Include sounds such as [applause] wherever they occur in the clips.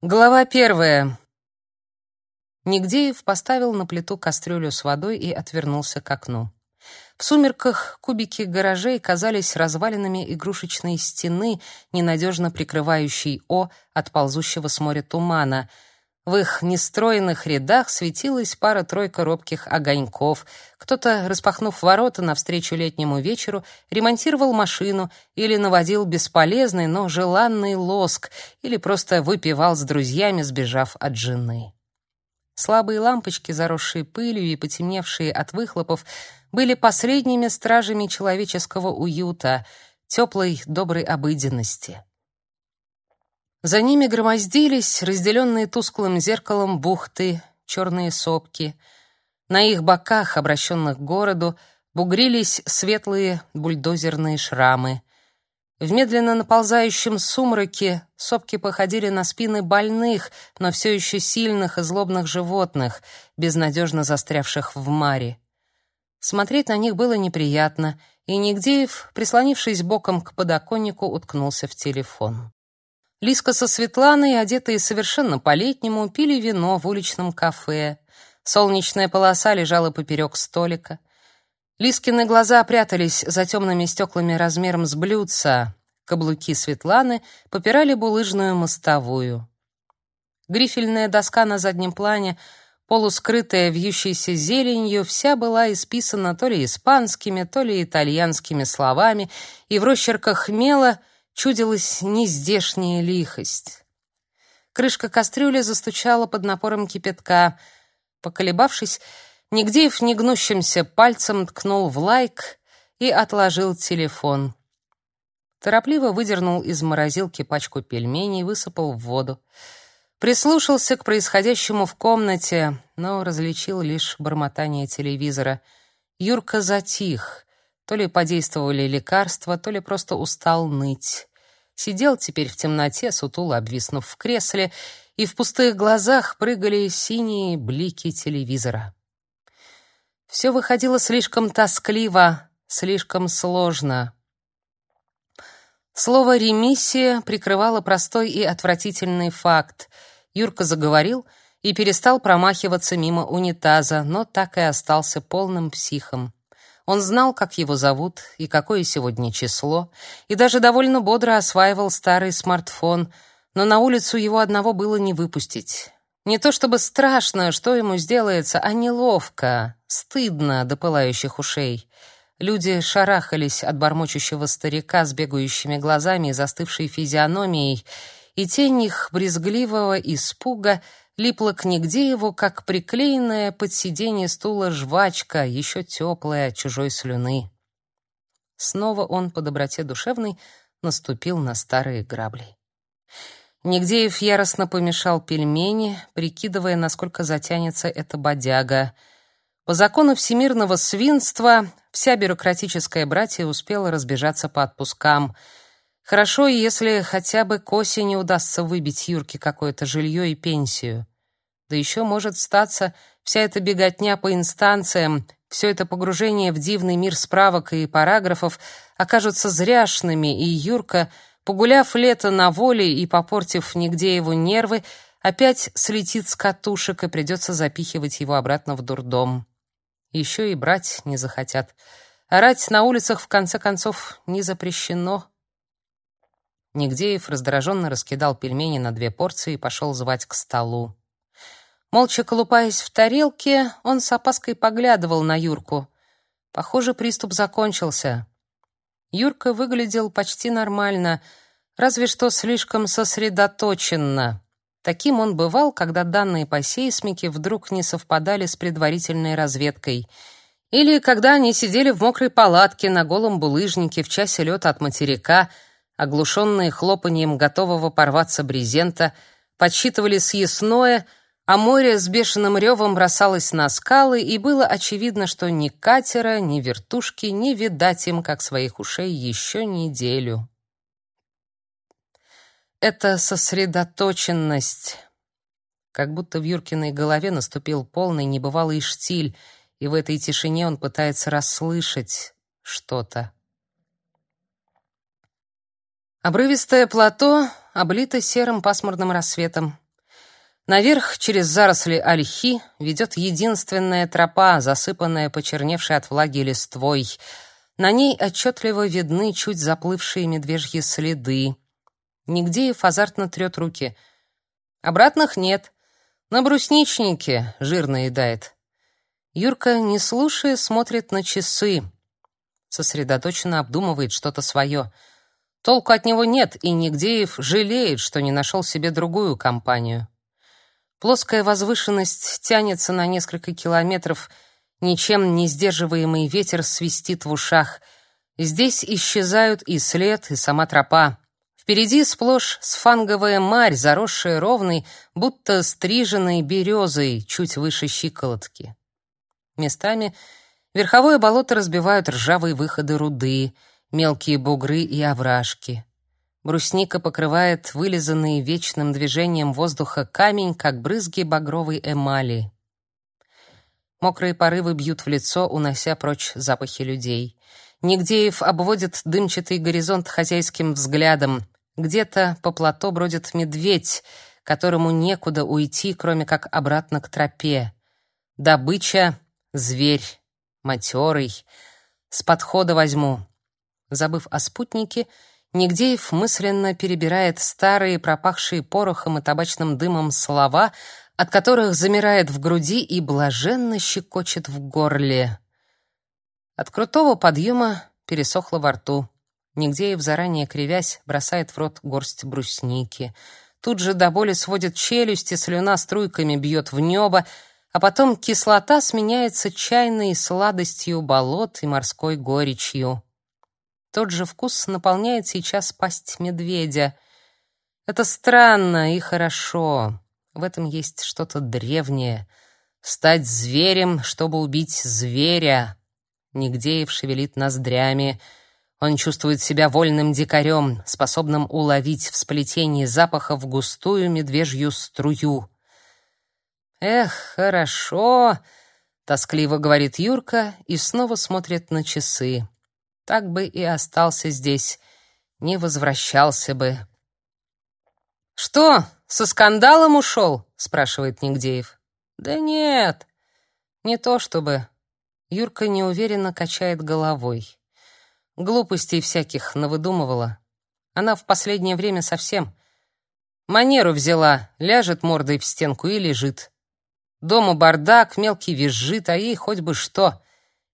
Глава первая. Нигдеев поставил на плиту кастрюлю с водой и отвернулся к окну. В сумерках кубики гаражей казались развалинами игрушечной стены, ненадежно прикрывающей О от ползущего с моря тумана — в их нестроенных рядах светилась пара-тройка робких огоньков. Кто-то, распахнув ворота навстречу летнему вечеру, ремонтировал машину или наводил бесполезный, но желанный лоск, или просто выпивал с друзьями, сбежав от жены. Слабые лампочки, заросшие пылью и потемневшие от выхлопов, были последними стражами человеческого уюта, теплой, доброй обыденности. За ними громоздились разделенные тусклым зеркалом бухты, черные сопки. На их боках, обращенных к городу, бугрились светлые бульдозерные шрамы. В медленно наползающем сумраке сопки походили на спины больных, но все еще сильных и злобных животных, безнадежно застрявших в маре. Смотреть на них было неприятно, и Нигдеев, прислонившись боком к подоконнику, уткнулся в телефон. Лиска со Светланой, одетые совершенно по-летнему, пили вино в уличном кафе. Солнечная полоса лежала поперек столика. Лискины глаза прятались за темными стеклами размером с блюдца. Каблуки Светланы попирали булыжную мостовую. Грифельная доска на заднем плане, полускрытая вьющейся зеленью, вся была исписана то ли испанскими, то ли итальянскими словами, и в росчерках мела — чудилась нездешняя лихость. Крышка кастрюли застучала под напором кипятка. Поколебавшись, Нигдеев негнущимся пальцем ткнул в лайк и отложил телефон. Торопливо выдернул из морозилки пачку пельменей, высыпал в воду. Прислушался к происходящему в комнате, но различил лишь бормотание телевизора. Юрка затих. То ли подействовали лекарства, то ли просто устал ныть сидел теперь в темноте, сутуло обвиснув в кресле, и в пустых глазах прыгали синие блики телевизора. Все выходило слишком тоскливо, слишком сложно. Слово «ремиссия» прикрывало простой и отвратительный факт. Юрка заговорил и перестал промахиваться мимо унитаза, но так и остался полным психом. Он знал, как его зовут и какое сегодня число, и даже довольно бодро осваивал старый смартфон, но на улицу его одного было не выпустить. Не то чтобы страшно, что ему сделается, а неловко, стыдно до пылающих ушей. Люди шарахались от бормочущего старика с бегающими глазами и застывшей физиономией, и тень их брезгливого испуга липла к Нигдееву, как приклеенная под сиденье стула жвачка, еще теплая от чужой слюны. Снова он по доброте душевной наступил на старые грабли. Нигдеев яростно помешал пельмени, прикидывая, насколько затянется эта бодяга. По закону всемирного свинства вся бюрократическая братья успела разбежаться по отпускам — Хорошо, если хотя бы к осени удастся выбить Юрке какое-то жилье и пенсию. Да еще может статься вся эта беготня по инстанциям, все это погружение в дивный мир справок и параграфов окажутся зряшными, и Юрка, погуляв лето на воле и попортив нигде его нервы, опять слетит с катушек и придется запихивать его обратно в дурдом. Еще и брать не захотят. Орать на улицах, в конце концов, не запрещено. Нигдеев раздраженно раскидал пельмени на две порции и пошел звать к столу. Молча колупаясь в тарелке, он с опаской поглядывал на Юрку. Похоже, приступ закончился. Юрка выглядел почти нормально, разве что слишком сосредоточенно. Таким он бывал, когда данные по сейсмике вдруг не совпадали с предварительной разведкой. Или когда они сидели в мокрой палатке на голом булыжнике в часе лета от материка — оглушенные хлопанием готового порваться брезента, подсчитывали съестное, а море с бешеным ревом бросалось на скалы, и было очевидно, что ни катера, ни вертушки не видать им, как своих ушей, еще неделю. Это сосредоточенность. Как будто в Юркиной голове наступил полный небывалый штиль, и в этой тишине он пытается расслышать что-то. Обрывистое плато облито серым пасмурным рассветом. Наверх через заросли ольхи ведет единственная тропа, засыпанная почерневшей от влаги листвой. На ней отчетливо видны чуть заплывшие медвежьи следы. Нигдеев азартно трет руки. Обратных нет. На брусничнике жирно едает. Юрка, не слушая, смотрит на часы. Сосредоточенно обдумывает что-то свое. Толку от него нет, и Нигдеев жалеет, что не нашел себе другую компанию. Плоская возвышенность тянется на несколько километров, ничем не сдерживаемый ветер свистит в ушах. Здесь исчезают и след, и сама тропа. Впереди сплошь сфанговая марь, заросшая ровной, будто стриженной березой, чуть выше щиколотки. Местами верховое болото разбивают ржавые выходы руды, мелкие бугры и овражки. Брусника покрывает вылизанный вечным движением воздуха камень, как брызги багровой эмали. Мокрые порывы бьют в лицо, унося прочь запахи людей. Нигдеев обводит дымчатый горизонт хозяйским взглядом. Где-то по плато бродит медведь, которому некуда уйти, кроме как обратно к тропе. Добыча — зверь, матерый. С подхода возьму. Забыв о спутнике, Нигдеев мысленно перебирает старые, пропахшие порохом и табачным дымом слова, от которых замирает в груди и блаженно щекочет в горле. От крутого подъема пересохло во рту. Нигдеев, заранее кривясь, бросает в рот горсть брусники. Тут же до боли сводит челюсти, слюна струйками бьет в небо, а потом кислота сменяется чайной сладостью болот и морской горечью. Тот же вкус наполняет сейчас пасть медведя. Это странно и хорошо. В этом есть что-то древнее. Стать зверем, чтобы убить зверя. Нигдеев шевелит ноздрями. Он чувствует себя вольным дикарем, способным уловить в сплетении запахов густую медвежью струю. «Эх, хорошо!» — тоскливо говорит Юрка и снова смотрит на часы так бы и остался здесь, не возвращался бы. «Что, со скандалом ушел?» — спрашивает Нигдеев. «Да нет, не то чтобы...» Юрка неуверенно качает головой. Глупостей всяких навыдумывала. Она в последнее время совсем... Манеру взяла, ляжет мордой в стенку и лежит. Дома бардак, мелкий визжит, а ей хоть бы что.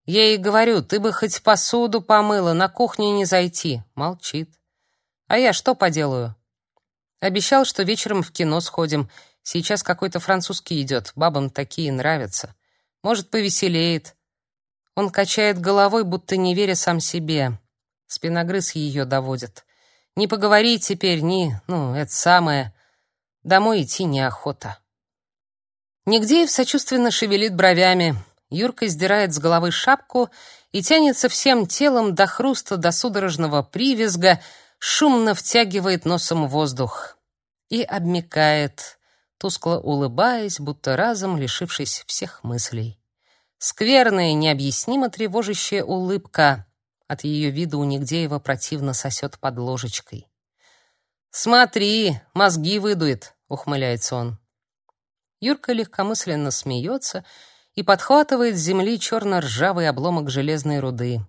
Я ей говорю, ты бы хоть посуду помыла, на кухню не зайти. Молчит. А я что поделаю? Обещал, что вечером в кино сходим. Сейчас какой-то французский идет, бабам такие нравятся. Может, повеселеет. Он качает головой, будто не веря сам себе. Спиногрыз ее доводит. Не поговорить теперь, ни, ну, это самое. Домой идти неохота. Нигдеев сочувственно шевелит бровями. Юрка сдирает с головы шапку и тянется всем телом до хруста, до судорожного привизга, шумно втягивает носом воздух и обмикает, тускло улыбаясь, будто разом лишившись всех мыслей. Скверная, необъяснимо тревожащая улыбка. От ее вида у Нигдеева противно сосет под ложечкой. «Смотри, мозги выдует», — ухмыляется он. Юрка легкомысленно смеется и подхватывает с земли черно-ржавый обломок железной руды.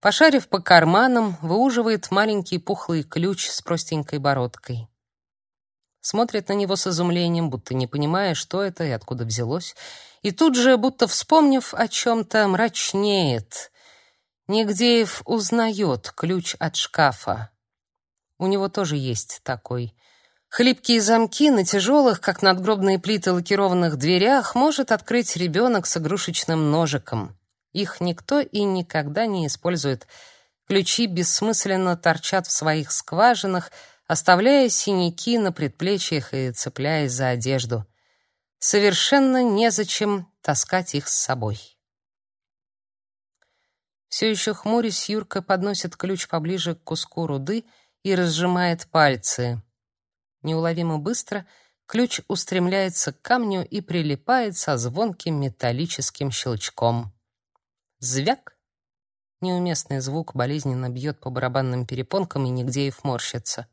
Пошарив по карманам, выуживает маленький пухлый ключ с простенькой бородкой. Смотрит на него с изумлением, будто не понимая, что это и откуда взялось, и тут же, будто вспомнив о чем-то, мрачнеет. Нигдеев узнает ключ от шкафа. У него тоже есть такой — Хлипкие замки на тяжелых, как надгробные плиты лакированных дверях может открыть ребенок с игрушечным ножиком. Их никто и никогда не использует. Ключи бессмысленно торчат в своих скважинах, оставляя синяки на предплечьях и цепляясь за одежду. Совершенно незачем таскать их с собой. Все еще хмурясь, Юрка подносит ключ поближе к куску руды и разжимает пальцы. Неуловимо быстро ключ устремляется к камню и прилипает со звонким металлическим щелчком. Звяк! Неуместный звук болезненно бьет по барабанным перепонкам, и нигде и морщится.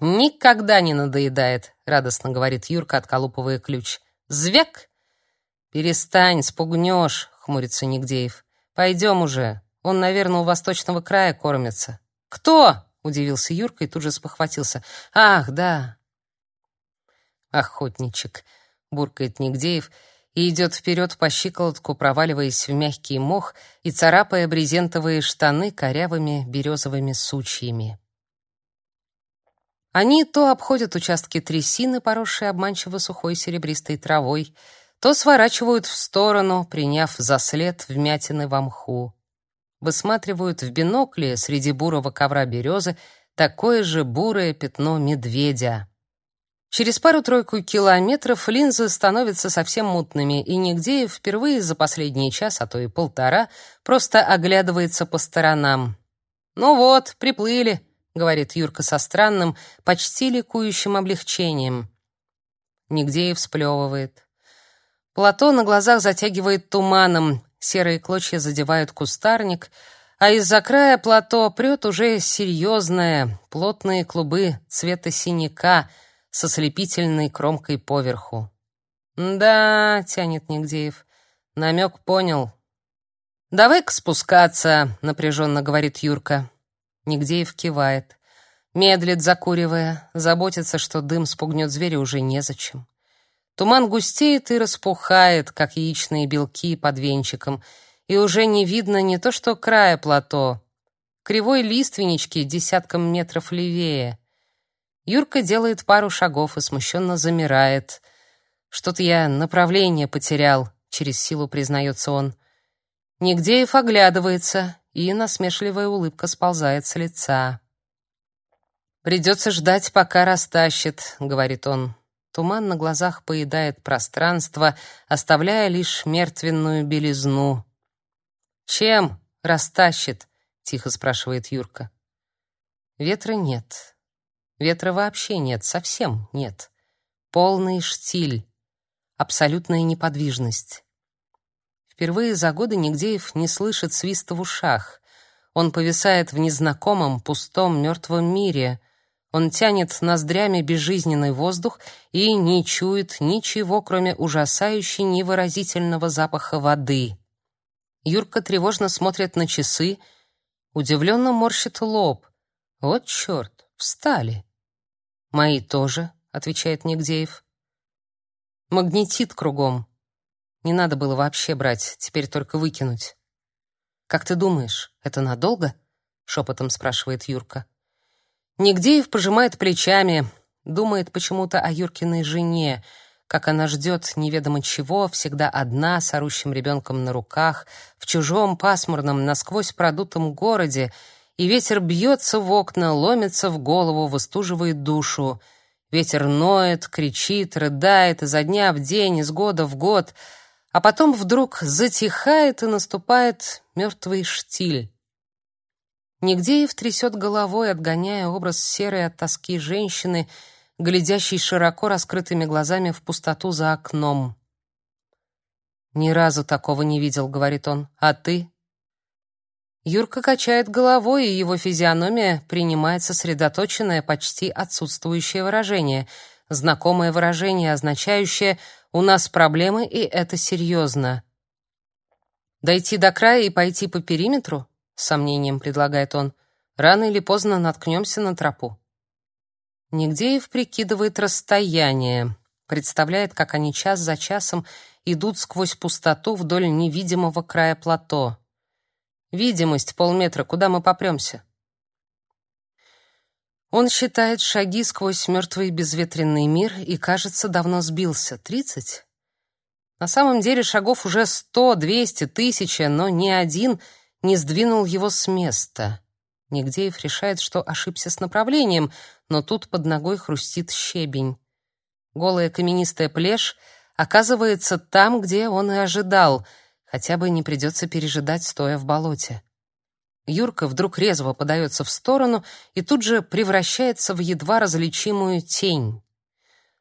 «Никогда не надоедает», — радостно говорит Юрка, отколупывая ключ. «Звяк!» «Перестань, спугнешь», — хмурится Нигдеев. «Пойдем уже. Он, наверное, у восточного края кормится». «Кто?» — удивился Юрка и тут же спохватился. «Ах, да». «Охотничек», — буркает Нигдеев и идет вперед по щиколотку, проваливаясь в мягкий мох и царапая брезентовые штаны корявыми березовыми сучьями. Они то обходят участки трясины, поросшие обманчиво сухой серебристой травой, то сворачивают в сторону, приняв за след вмятины в мху. Высматривают в бинокле среди бурого ковра березы такое же бурое пятно медведя. Через пару-тройку километров линзы становятся совсем мутными, и нигде впервые за последний час, а то и полтора, просто оглядывается по сторонам. «Ну вот, приплыли», — говорит Юрка со странным, почти ликующим облегчением. Нигдеев сплевывает. Плато на глазах затягивает туманом, серые клочья задевают кустарник, а из-за края плато прет уже серьезное, плотные клубы цвета синяка со слепительной кромкой поверху. «Да», — тянет Нигдеев, — намек понял. «Давай-ка спускаться», — напряженно говорит Юрка. Нигдеев кивает. Медлит, закуривая, заботится, что дым спугнет зверя уже незачем. Туман густеет и распухает, как яичные белки под венчиком, и уже не видно не то что края плато, кривой лиственнички десятком метров левее. Юрка делает пару шагов и смущенно замирает. Что-то я направление потерял, через силу признается он. Нигдеев оглядывается, и насмешливая улыбка сползает с лица. «Придется ждать, пока растащит», — говорит он. Туман на глазах поедает пространство, оставляя лишь мертвенную белизну. «Чем растащит?» — тихо спрашивает Юрка. Ветра нет. Ветра вообще нет, совсем нет. Полный штиль, абсолютная неподвижность. Впервые за годы Нигдеев не слышит свиста в ушах. Он повисает в незнакомом, пустом, мертвом мире. Он тянет ноздрями безжизненный воздух и не чует ничего, кроме ужасающей невыразительного запаха воды. Юрка тревожно смотрит на часы, удивленно морщит лоб. Вот черт, встали. Мои тоже, отвечает Нигдеев. Магнетит кругом. Не надо было вообще брать, теперь только выкинуть. Как ты думаешь, это надолго? шепотом спрашивает Юрка. Нигдеев пожимает плечами, думает почему-то о Юркиной жене, как она ждет неведомо чего, всегда одна, с орущим ребенком на руках, в чужом пасмурном, насквозь продутом городе, и ветер бьется в окна, ломится в голову, выстуживает душу. Ветер ноет, кричит, рыдает изо дня в день, из года в год — а потом вдруг затихает и наступает мертвый штиль. Нигдеев трясет головой, отгоняя образ серой от тоски женщины, глядящей широко раскрытыми глазами в пустоту за окном. «Ни разу такого не видел», — говорит он. «А ты?» Юрка качает головой, и его физиономия принимает сосредоточенное, почти отсутствующее выражение, знакомое выражение, означающее у нас проблемы, и это серьезно. Дойти до края и пойти по периметру? С сомнением предлагает он. Рано или поздно наткнемся на тропу. Нигдеев прикидывает расстояние, представляет, как они час за часом идут сквозь пустоту вдоль невидимого края плато. Видимость полметра, куда мы попремся? Он считает шаги сквозь мертвый безветренный мир и, кажется, давно сбился. Тридцать? На самом деле шагов уже сто, двести, тысяча, но ни один не сдвинул его с места. Нигдеев решает, что ошибся с направлением, но тут под ногой хрустит щебень. Голая каменистая плешь оказывается там, где он и ожидал, хотя бы не придется пережидать, стоя в болоте. Юрка вдруг резво подается в сторону и тут же превращается в едва различимую тень.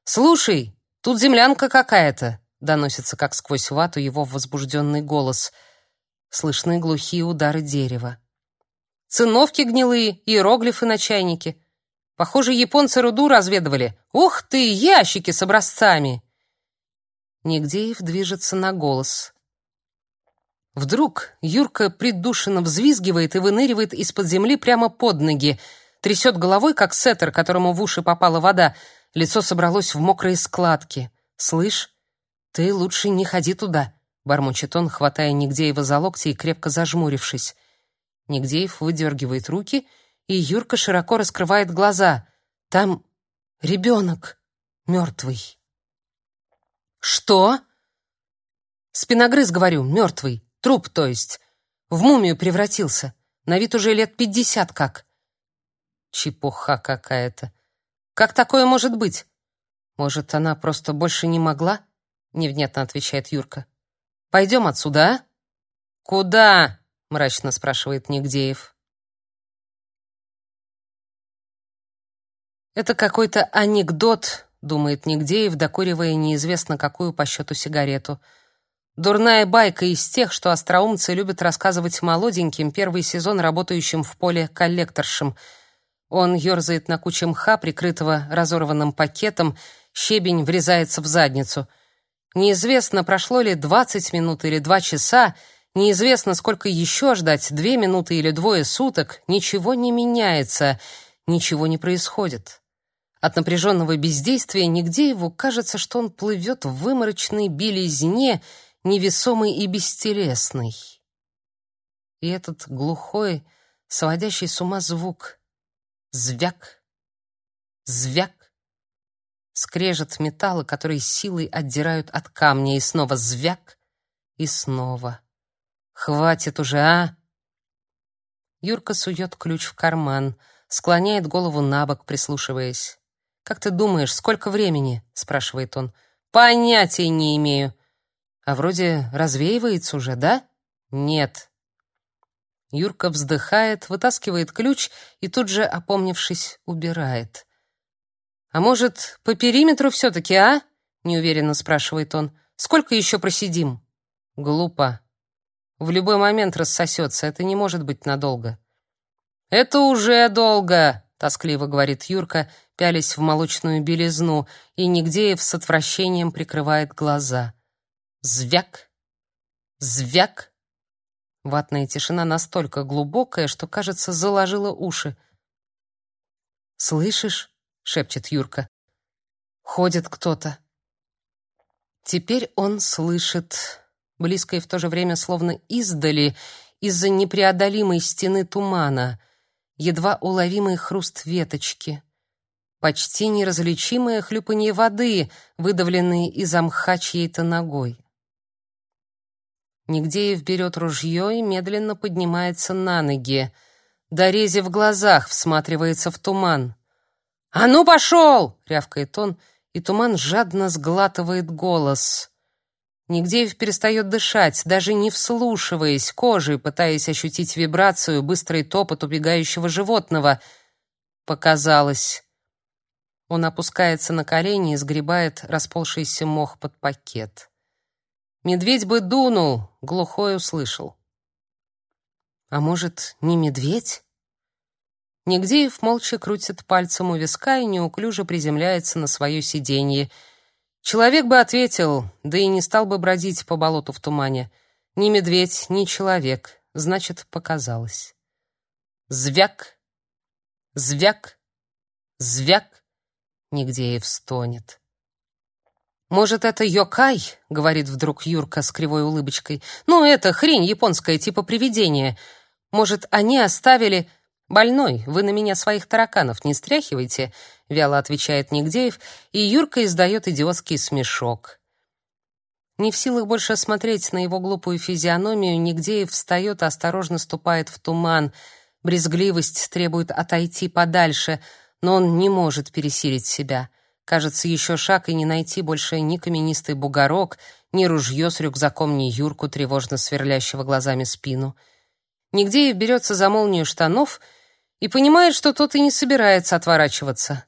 «Слушай, тут землянка какая-то!» — доносится как сквозь вату его возбужденный голос. Слышны глухие удары дерева. «Циновки гнилые, иероглифы на чайнике. Похоже, японцы руду разведывали. Ух ты, ящики с образцами!» Нигдеев движется на голос. Вдруг Юрка придушенно взвизгивает и выныривает из-под земли прямо под ноги, трясет головой, как сеттер, которому в уши попала вода, лицо собралось в мокрые складки. «Слышь, ты лучше не ходи туда», — бормочет он, хватая Нигдеева за локти и крепко зажмурившись. Нигдеев выдергивает руки, и Юрка широко раскрывает глаза. Там ребенок мертвый. «Что?» «Спиногрыз, говорю, мертвый. Труп, то есть. В мумию превратился. На вид уже лет пятьдесят как. Чепуха какая-то. Как такое может быть? Может, она просто больше не могла? Невнятно отвечает Юрка. Пойдем отсюда, а? Куда? Мрачно спрашивает Нигдеев. Это какой-то анекдот, думает Нигдеев, докуривая неизвестно какую по счету сигарету. Дурная байка из тех, что остроумцы любят рассказывать молоденьким первый сезон работающим в поле коллекторшам. Он ерзает на куче мха, прикрытого разорванным пакетом, щебень врезается в задницу. Неизвестно, прошло ли 20 минут или 2 часа, неизвестно, сколько еще ждать, 2 минуты или двое суток, ничего не меняется, ничего не происходит. От напряженного бездействия нигде его кажется, что он плывет в выморочной белизне, невесомый и бестелесный. И этот глухой, сводящий с ума звук звяк, звяк, скрежет металла, который силой отдирают от камня, и снова звяк, и снова. Хватит уже, а? Юрка сует ключ в карман, склоняет голову на бок, прислушиваясь. «Как ты думаешь, сколько времени?» — спрашивает он. «Понятия не имею», а вроде развеивается уже, да? Нет. Юрка вздыхает, вытаскивает ключ и тут же, опомнившись, убирает. А может, по периметру все таки а? неуверенно спрашивает он. Сколько еще просидим? Глупо. В любой момент рассосется, это не может быть надолго. Это уже долго, тоскливо говорит Юрка, пялясь в молочную белизну, и Нигдеев с отвращением прикрывает глаза. Звяк, звяк. Ватная тишина настолько глубокая, что, кажется, заложила уши. «Слышишь?» — шепчет Юрка. «Ходит кто-то». Теперь он слышит, близко и в то же время словно издали, из-за непреодолимой стены тумана, едва уловимый хруст веточки, почти неразличимое хлюпанье воды, выдавленной из мха чьей-то ногой. Нигдеев берет ружье и медленно поднимается на ноги. Дорези в глазах всматривается в туман. «А ну, пошел!» — рявкает он, и туман жадно сглатывает голос. Нигдеев перестает дышать, даже не вслушиваясь кожей, пытаясь ощутить вибрацию, быстрый топот убегающего животного. Показалось. Он опускается на колени и сгребает расползшийся мох под пакет. Медведь бы дунул, глухой услышал. А может, не медведь? Нигдеев молча крутит пальцем у виска и неуклюже приземляется на свое сиденье. Человек бы ответил, да и не стал бы бродить по болоту в тумане. Ни медведь, ни человек, значит, показалось. Звяк, звяк, звяк. Нигдеев стонет. «Может, это йокай?» — говорит вдруг Юрка с кривой улыбочкой. «Ну, это хрень японская, типа привидения. Может, они оставили...» «Больной, вы на меня своих тараканов не стряхивайте», — вяло отвечает Нигдеев, и Юрка издает идиотский смешок. Не в силах больше смотреть на его глупую физиономию, Нигдеев встает и осторожно ступает в туман. Брезгливость требует отойти подальше, но он не может пересилить себя — Кажется, еще шаг и не найти больше ни каменистый бугорок, ни ружье с рюкзаком, ни Юрку, тревожно сверлящего глазами спину. Нигде и берется за молнию штанов и понимает, что тот и не собирается отворачиваться.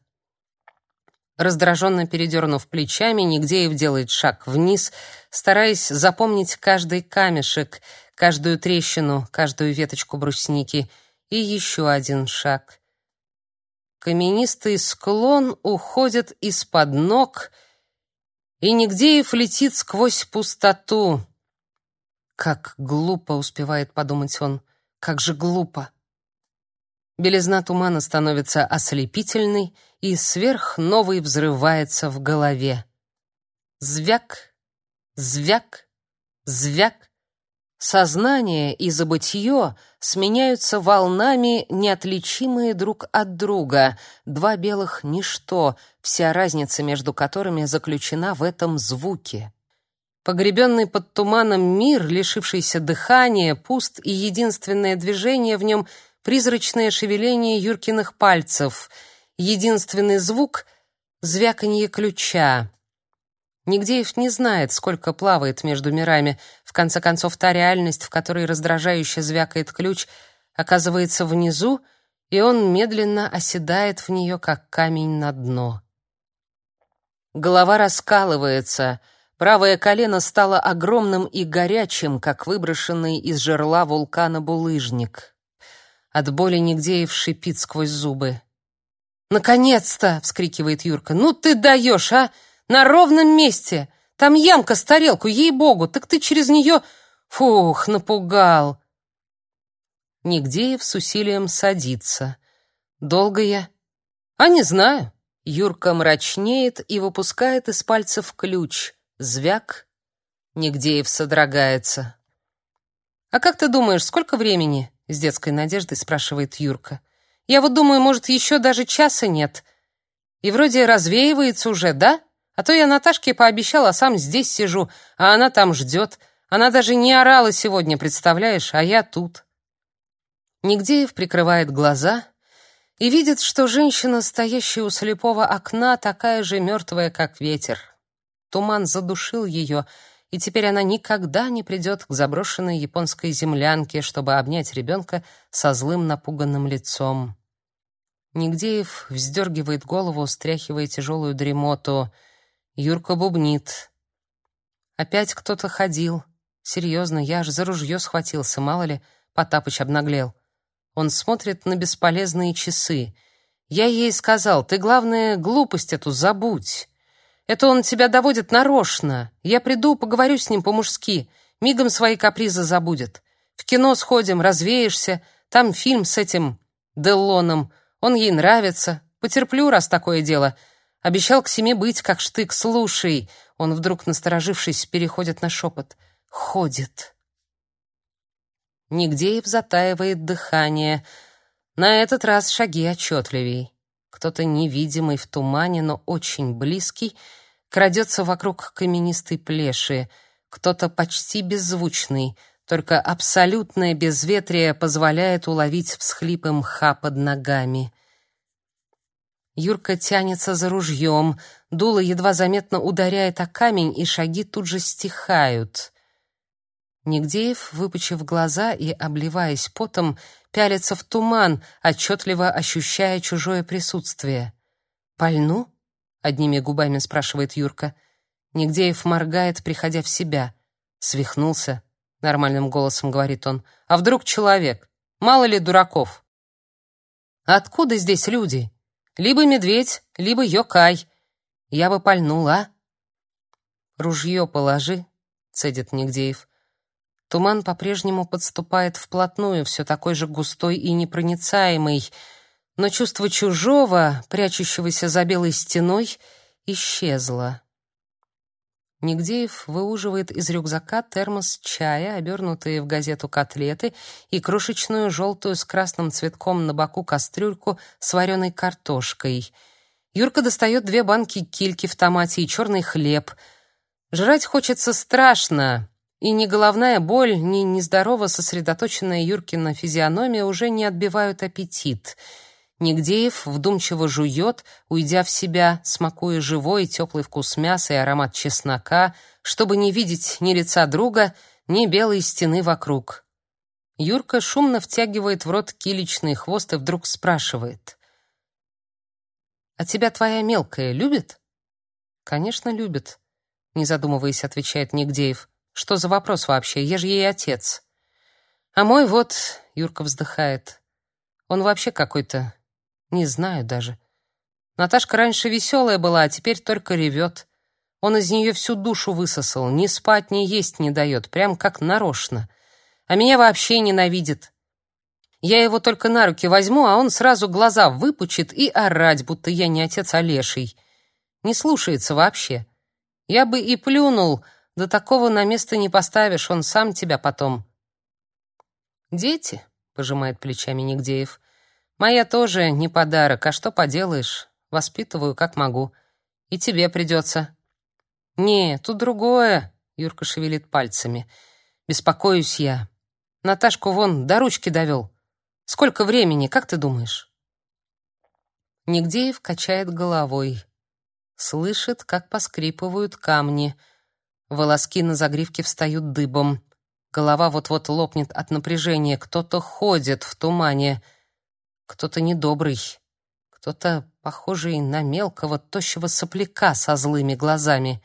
Раздраженно передернув плечами, Нигдеев делает шаг вниз, стараясь запомнить каждый камешек, каждую трещину, каждую веточку брусники, и еще один шаг — Каменистый склон уходит из-под ног, и Нигдеев летит сквозь пустоту. Как глупо, успевает подумать он, как же глупо. Белизна тумана становится ослепительной, и сверхновый взрывается в голове. Звяк, звяк, звяк. Сознание и забытье сменяются волнами, неотличимые друг от друга, два белых ничто, вся разница между которыми заключена в этом звуке. Погребенный под туманом мир, лишившийся дыхания, пуст, и единственное движение в нем — призрачное шевеление Юркиных пальцев, единственный звук — звяканье ключа. Нигдеев не знает, сколько плавает между мирами. В конце концов, та реальность, в которой раздражающе звякает ключ, оказывается внизу, и он медленно оседает в нее, как камень на дно. Голова раскалывается — Правое колено стало огромным и горячим, как выброшенный из жерла вулкана булыжник. От боли Нигдеев шипит сквозь зубы. «Наконец-то!» — вскрикивает Юрка. «Ну ты даешь, а! На ровном месте! Там ямка с тарелку, ей-богу! Так ты через нее... Фух, напугал!» Нигдеев с усилием садится. «Долго я?» «А не знаю». Юрка мрачнеет и выпускает из пальцев ключ — Звяк. Нигдеев содрогается. «А как ты думаешь, сколько времени?» — с детской надеждой спрашивает Юрка. «Я вот думаю, может, еще даже часа нет. И вроде развеивается уже, да? А то я Наташке пообещал, а сам здесь сижу, а она там ждет. Она даже не орала сегодня, представляешь, а я тут». Нигдеев прикрывает глаза и видит, что женщина, стоящая у слепого окна, такая же мертвая, как ветер. Туман задушил ее, и теперь она никогда не придет к заброшенной японской землянке, чтобы обнять ребенка со злым напуганным лицом. Нигдеев вздергивает голову, стряхивая тяжелую дремоту. Юрка бубнит. Опять кто-то ходил. Серьезно, я аж за ружье схватился, мало ли, Потапыч обнаглел. Он смотрит на бесполезные часы. Я ей сказал, ты, главное, глупость эту забудь. Это он тебя доводит нарочно. Я приду, поговорю с ним по-мужски. Мигом свои капризы забудет. В кино сходим, развеешься. Там фильм с этим Деллоном. Он ей нравится. Потерплю, раз такое дело. Обещал к семи быть, как штык. Слушай. Он вдруг, насторожившись, переходит на шепот. Ходит. Нигдеев затаивает дыхание. На этот раз шаги отчетливей. Кто-то невидимый в тумане, но очень близкий, крадется вокруг каменистой плеши. Кто-то почти беззвучный, только абсолютное безветрие позволяет уловить всхлипы мха под ногами. Юрка тянется за ружьем, дуло едва заметно ударяет о камень, и шаги тут же стихают. Нигдеев, выпучив глаза и обливаясь потом, пялится в туман, отчетливо ощущая чужое присутствие. «Пальну?» — одними губами спрашивает Юрка. Нигдеев моргает, приходя в себя. «Свихнулся», — нормальным голосом говорит он. «А вдруг человек? Мало ли дураков?» «Откуда здесь люди? Либо медведь, либо йокай. Я бы пальнул, а?» «Ружье положи», — цедит Нигдеев. Туман по-прежнему подступает вплотную, все такой же густой и непроницаемый, но чувство чужого, прячущегося за белой стеной, исчезло. Нигдеев выуживает из рюкзака термос чая, обернутые в газету котлеты и крошечную желтую с красным цветком на боку кастрюльку с вареной картошкой. Юрка достает две банки кильки в томате и черный хлеб. Жрать хочется страшно, и ни головная боль, ни нездорово сосредоточенная Юркина физиономия уже не отбивают аппетит. Нигдеев вдумчиво жует, уйдя в себя, смакуя живой теплый вкус мяса и аромат чеснока, чтобы не видеть ни лица друга, ни белой стены вокруг. Юрка шумно втягивает в рот киличный хвост и вдруг спрашивает. «А тебя твоя мелкая любит?» «Конечно, любит», — не задумываясь, отвечает Нигдеев. Что за вопрос вообще? Я же ей отец. А мой вот, Юрка вздыхает. Он вообще какой-то Не знаю даже. Наташка раньше веселая была, а теперь только ревет. Он из нее всю душу высосал, ни спать, ни есть не дает, прям как нарочно. А меня вообще ненавидит. Я его только на руки возьму, а он сразу глаза выпучит и орать, будто я не отец, а леший. Не слушается вообще. Я бы и плюнул, до такого на место не поставишь, он сам тебя потом. Дети, пожимает плечами Нигдеев. Моя тоже не подарок, а что поделаешь? Воспитываю как могу. И тебе придется. Не, тут другое, Юрка шевелит пальцами. Беспокоюсь я. Наташку вон до ручки довел. Сколько времени, как ты думаешь? Нигдеев качает головой. Слышит, как поскрипывают камни. Волоски на загривке встают дыбом. Голова вот-вот лопнет от напряжения. Кто-то ходит в тумане. Кто-то недобрый. Кто-то похожий на мелкого, тощего сопляка со злыми глазами.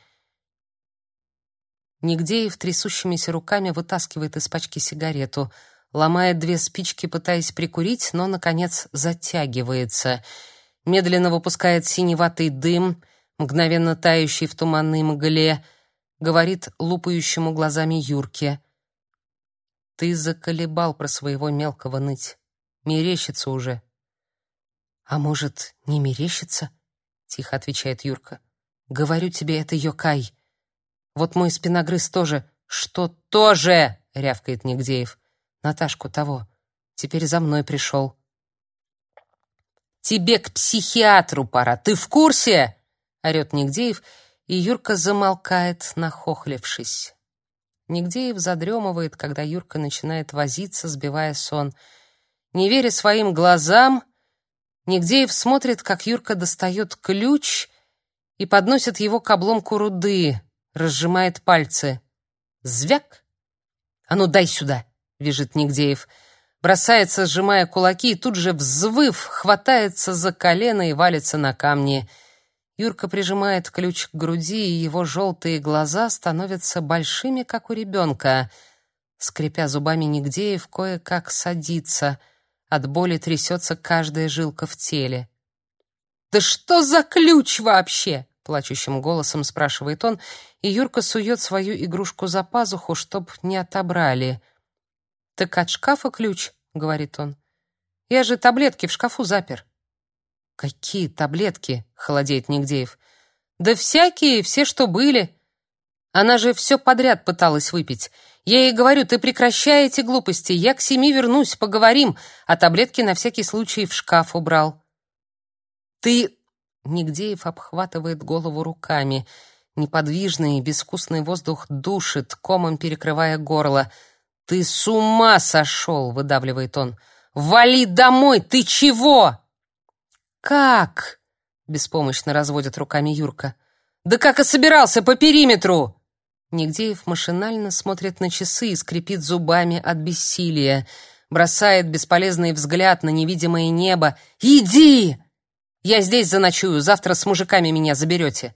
Нигдеев трясущимися руками вытаскивает из пачки сигарету, ломает две спички, пытаясь прикурить, но, наконец, затягивается. Медленно выпускает синеватый дым, мгновенно тающий в туманной мгле, говорит лупающему глазами Юрке. «Ты заколебал про своего мелкого ныть. Мерещится уже». «А может, не мерещится?» — тихо отвечает Юрка. «Говорю тебе, это Йокай. Вот мой спиногрыз тоже...» «Что тоже?» — рявкает Нигдеев. «Наташку того. Теперь за мной пришел». «Тебе к психиатру пора, ты в курсе?» — орет Нигдеев, и Юрка замолкает, нахохлившись. Нигдеев задремывает, когда Юрка начинает возиться, сбивая сон. Не веря своим глазам, Нигдеев смотрит, как Юрка достает ключ и подносит его к обломку руды, разжимает пальцы. Звяк! «А ну дай сюда!» — вяжет Нигдеев. Бросается, сжимая кулаки, и тут же, взвыв, хватается за колено и валится на камни. Юрка прижимает ключ к груди, и его желтые глаза становятся большими, как у ребенка. Скрипя зубами Нигдеев, кое-как садится — от боли трясется каждая жилка в теле. «Да что за ключ вообще?» — плачущим голосом спрашивает он, и Юрка сует свою игрушку за пазуху, чтоб не отобрали. «Так от шкафа ключ?» — говорит он. «Я же таблетки в шкафу запер». «Какие таблетки?» — холодеет Нигдеев. «Да всякие, все, что были. Она же все подряд пыталась выпить. Я ей говорю, ты прекращай эти глупости, я к семи вернусь, поговорим, а таблетки на всякий случай в шкаф убрал. Ты... Нигдеев обхватывает голову руками. Неподвижный, безвкусный воздух душит, комом перекрывая горло. «Ты с ума сошел!» — выдавливает он. «Вали домой! Ты чего?» «Как?» — беспомощно разводит руками Юрка. «Да как и собирался, по периметру!» Нигдеев машинально смотрит на часы и скрипит зубами от бессилия, бросает бесполезный взгляд на невидимое небо. «Иди! Я здесь заночую, завтра с мужиками меня заберете».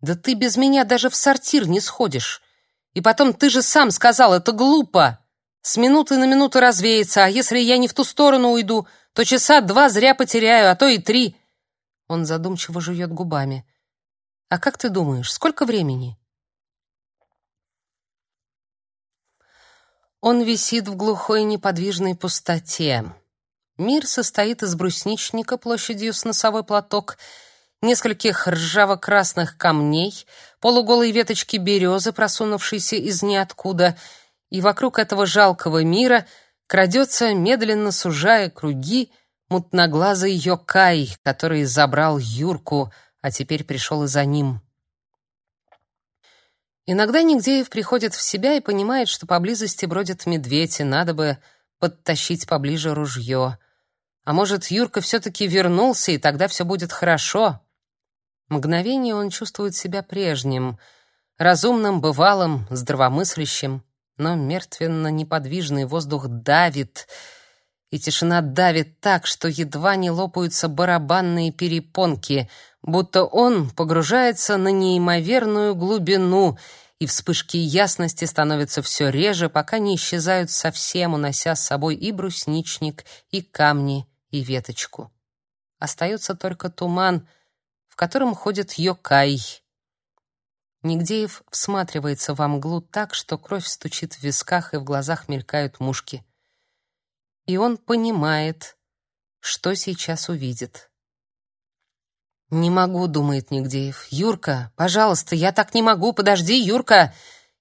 «Да ты без меня даже в сортир не сходишь. И потом ты же сам сказал, это глупо. С минуты на минуту развеется, а если я не в ту сторону уйду, то часа два зря потеряю, а то и три». Он задумчиво жует губами. «А как ты думаешь, сколько времени?» Он висит в глухой неподвижной пустоте. Мир состоит из брусничника площадью с носовой платок, нескольких ржаво-красных камней, полуголой веточки березы, просунувшейся из ниоткуда, и вокруг этого жалкого мира крадется, медленно сужая круги, мутноглазый Йокай, который забрал Юрку, а теперь пришел и за ним. Иногда Нигдеев приходит в себя и понимает, что поблизости бродит медведь, и надо бы подтащить поближе ружье. А может, Юрка все-таки вернулся, и тогда все будет хорошо. Мгновение он чувствует себя прежним, разумным, бывалым, здравомыслящим, но мертвенно-неподвижный воздух давит, и тишина давит так, что едва не лопаются барабанные перепонки — будто он погружается на неимоверную глубину, и вспышки ясности становятся все реже, пока не исчезают совсем, унося с собой и брусничник, и камни, и веточку. остается только туман, в котором ходит Йокай. Нигдеев всматривается во мглу так, что кровь стучит в висках и в глазах мелькают мушки. И он понимает, что сейчас увидит. «Не могу», — думает Нигдеев. «Юрка, пожалуйста, я так не могу, подожди, Юрка!»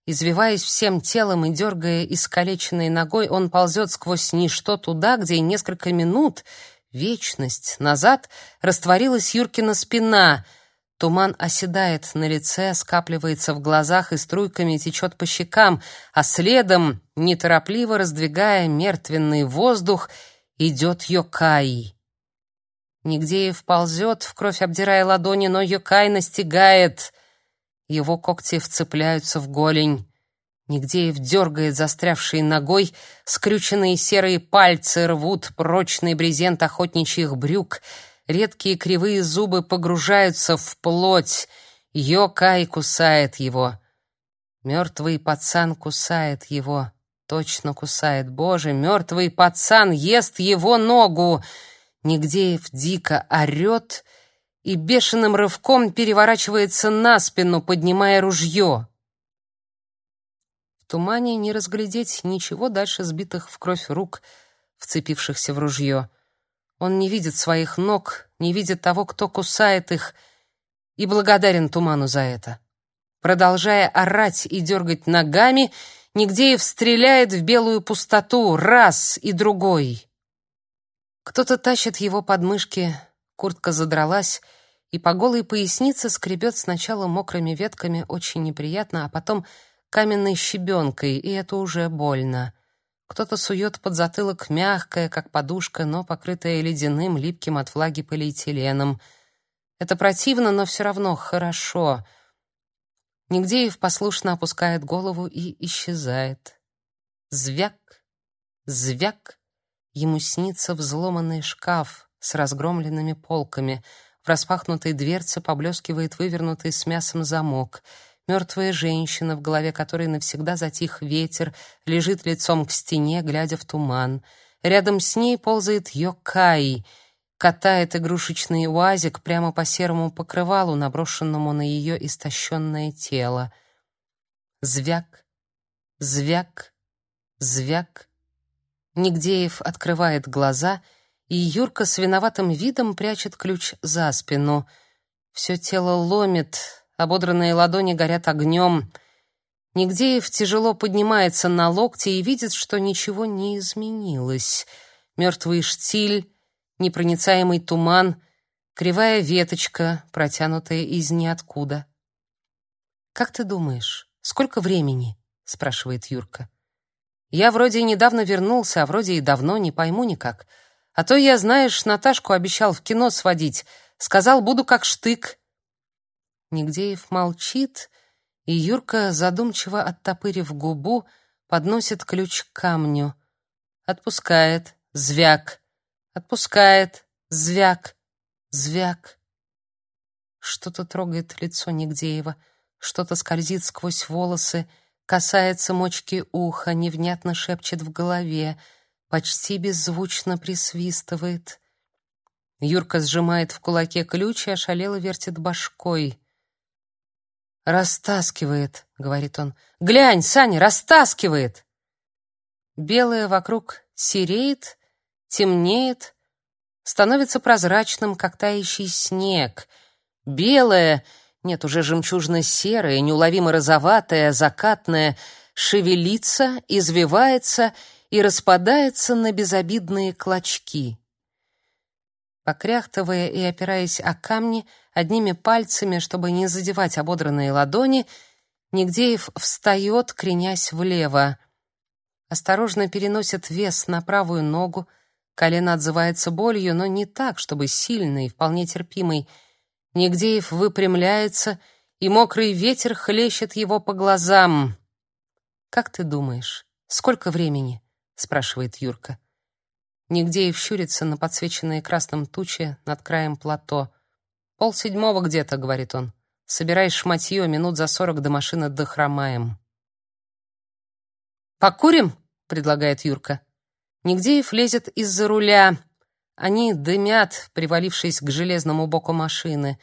Извиваясь всем телом и дергая искалеченной ногой, он ползет сквозь ничто туда, где несколько минут, вечность назад, растворилась Юркина спина. Туман оседает на лице, скапливается в глазах и струйками течет по щекам, а следом, неторопливо раздвигая мертвенный воздух, идет Йокай. Нигдеев ползет, в кровь обдирая ладони, но Йокай настигает — его когти вцепляются в голень. Нигдеев дергает застрявшей ногой, скрюченные серые пальцы рвут прочный брезент охотничьих брюк, редкие кривые зубы погружаются в плоть. Йокай кусает его. Мертвый пацан кусает его. Точно кусает. Боже, мертвый пацан ест его ногу. Нигдеев дико орет и бешеным рывком переворачивается на спину, поднимая ружье. В тумане не разглядеть ничего дальше сбитых в кровь рук, вцепившихся в ружье. Он не видит своих ног, не видит того, кто кусает их, и благодарен туману за это. Продолжая орать и дергать ногами, Нигдеев стреляет в белую пустоту раз и другой. Кто-то тащит его подмышки, куртка задралась, и по голой пояснице скребет сначала мокрыми ветками очень неприятно, а потом каменной щебенкой, и это уже больно. Кто-то сует под затылок мягкое, как подушка, но покрытое ледяным, липким от влаги полиэтиленом. Это противно, но все равно хорошо. Нигдеев послушно опускает голову и исчезает. Звяк, звяк. Ему снится взломанный шкаф с разгромленными полками — в распахнутой дверце поблескивает вывернутый с мясом замок. Мертвая женщина, в голове которой навсегда затих ветер, лежит лицом к стене, глядя в туман. Рядом с ней ползает Йокай, катает игрушечный уазик прямо по серому покрывалу, наброшенному на ее истощенное тело. Звяк, звяк, звяк. Нигдеев открывает глаза — и Юрка с виноватым видом прячет ключ за спину. Все тело ломит, ободранные ладони горят огнем. Нигдеев тяжело поднимается на локти и видит, что ничего не изменилось. Мертвый штиль, непроницаемый туман, кривая веточка, протянутая из ниоткуда. «Как ты думаешь, сколько времени?» — спрашивает Юрка. «Я вроде недавно вернулся, а вроде и давно, не пойму никак». А то я, знаешь, Наташку обещал в кино сводить. Сказал, буду как штык. Нигдеев молчит, и Юрка, задумчиво оттопырив губу, подносит ключ к камню. Отпускает. Звяк. Отпускает. Звяк. Звяк. Что-то трогает лицо Нигдеева, что-то скользит сквозь волосы, касается мочки уха, невнятно шепчет в голове — почти беззвучно присвистывает. Юрка сжимает в кулаке ключ и ошалело вертит башкой. «Растаскивает», — говорит он. «Глянь, Саня, растаскивает!» Белое вокруг сереет, темнеет, становится прозрачным, как тающий снег. Белое, нет, уже жемчужно-серое, неуловимо розоватое, закатное, шевелится, извивается и распадается на безобидные клочки. Покряхтывая и опираясь о камни, одними пальцами, чтобы не задевать ободранные ладони, Нигдеев встает, кренясь влево. Осторожно переносит вес на правую ногу, колено отзывается болью, но не так, чтобы сильный, вполне терпимый. Нигдеев выпрямляется, и мокрый ветер хлещет его по глазам. «Как ты думаешь, сколько времени?» — спрашивает Юрка. Нигде и вщурится на подсвеченные красным тучи над краем плато. «Пол седьмого где-то», — говорит он. «Собирай шматье, минут за сорок до машины дохромаем». «Покурим?» — предлагает Юрка. Нигдеев лезет из-за руля, Они дымят, привалившись к железному боку машины.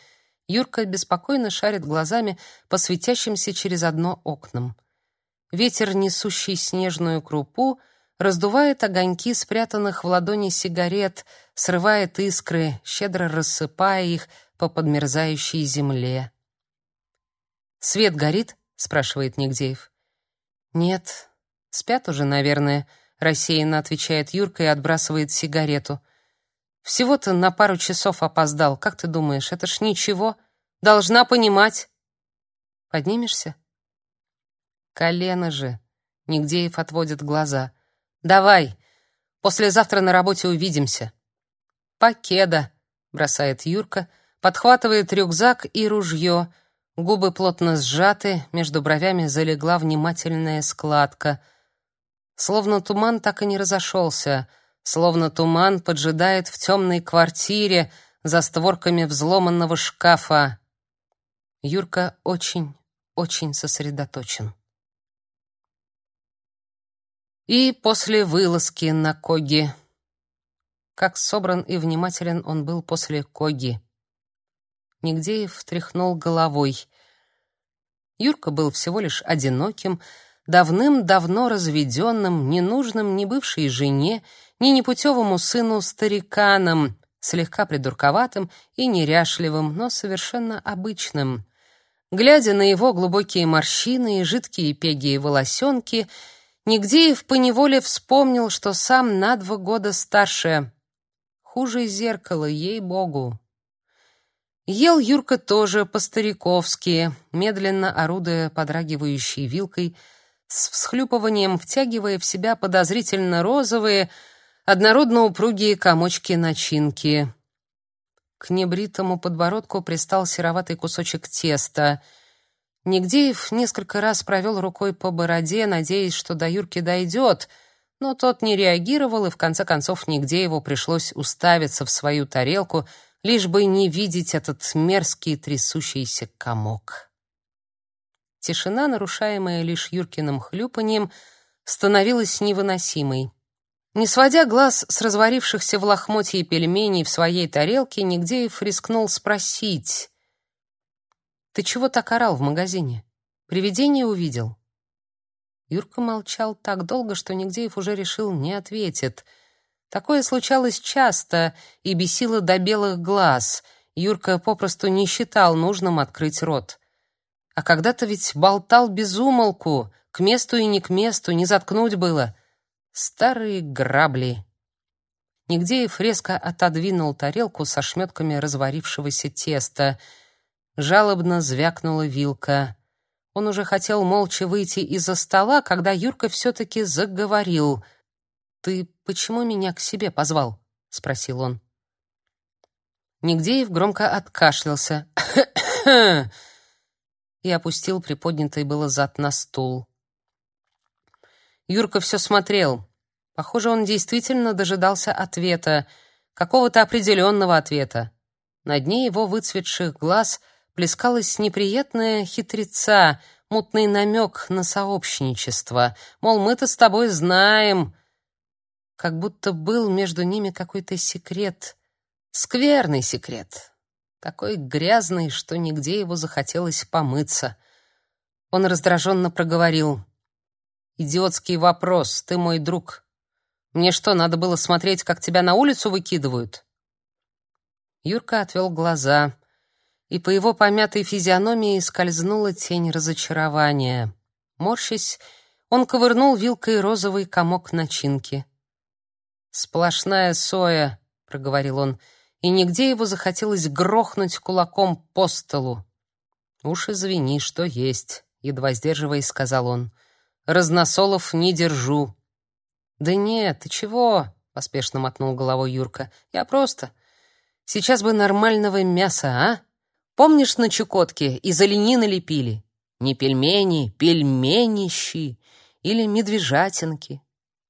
Юрка беспокойно шарит глазами по светящимся через одно окнам. Ветер, несущий снежную крупу, раздувает огоньки спрятанных в ладони сигарет, срывает искры, щедро рассыпая их по подмерзающей земле. «Свет горит?» — спрашивает Нигдеев. «Нет, спят уже, наверное», — рассеянно отвечает Юрка и отбрасывает сигарету — всего-то на пару часов опоздал. Как ты думаешь, это ж ничего? Должна понимать. Поднимешься? Колено же. Нигдеев отводит глаза. Давай. Послезавтра на работе увидимся. Покеда, бросает Юрка, подхватывает рюкзак и ружье. Губы плотно сжаты, между бровями залегла внимательная складка. Словно туман так и не разошелся — словно туман поджидает в темной квартире за створками взломанного шкафа. Юрка очень, очень сосредоточен. И после вылазки на Коги. Как собран и внимателен он был после Коги. Нигдеев тряхнул головой. Юрка был всего лишь одиноким, давным-давно разведенным, ненужным ни бывшей жене, ни непутевому сыну стариканом, слегка придурковатым и неряшливым, но совершенно обычным. Глядя на его глубокие морщины и жидкие пегие волосенки, Нигдеев поневоле вспомнил, что сам на два года старше. Хуже зеркала, ей-богу. Ел Юрка тоже по-стариковски, медленно орудуя подрагивающей вилкой, с всхлюпыванием втягивая в себя подозрительно розовые, однородно упругие комочки начинки. К небритому подбородку пристал сероватый кусочек теста. Нигдеев несколько раз провел рукой по бороде, надеясь, что до Юрки дойдет, но тот не реагировал, и в конце концов Нигдееву пришлось уставиться в свою тарелку, лишь бы не видеть этот мерзкий трясущийся комок. Тишина, нарушаемая лишь Юркиным хлюпаньем, становилась невыносимой. Не сводя глаз с разварившихся в лохмотье пельменей в своей тарелке, Нигдеев рискнул спросить. «Ты чего так орал в магазине? Привидение увидел?» Юрка молчал так долго, что Нигдеев уже решил, не ответит. Такое случалось часто и бесило до белых глаз. Юрка попросту не считал нужным открыть рот. А когда-то ведь болтал без умолку, к месту и не к месту, не заткнуть было — Старые грабли. Нигдеев резко отодвинул тарелку со шмётками разварившегося теста. Жалобно звякнула вилка. Он уже хотел молча выйти из-за стола, когда Юрка все таки заговорил. Ты почему меня к себе позвал? спросил он. Нигдеев громко откашлялся [coughs] и опустил приподнятый было зад на стул. Юрка все смотрел. Похоже, он действительно дожидался ответа, какого-то определенного ответа. На дне его выцветших глаз плескалась неприятная хитреца, мутный намек на сообщничество. Мол, мы-то с тобой знаем. Как будто был между ними какой-то секрет. Скверный секрет. Такой грязный, что нигде его захотелось помыться. Он раздраженно проговорил. Идиотский вопрос. Ты мой друг. Мне что, надо было смотреть, как тебя на улицу выкидывают? Юрка отвел глаза, и по его помятой физиономии скользнула тень разочарования. Морщась, он ковырнул вилкой розовый комок начинки. «Сплошная соя», — проговорил он, и нигде его захотелось грохнуть кулаком по столу. «Уж извини, что есть», — едва сдерживаясь, сказал он. Разносолов не держу. Да нет, ты чего? поспешно мотнул головой Юрка. Я просто сейчас бы нормального мяса, а? Помнишь на Чукотке из оленины лепили? Не пельмени, пельменищи или медвежатинки.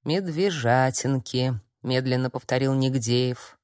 Медвежатинки, медленно повторил Нигдеев.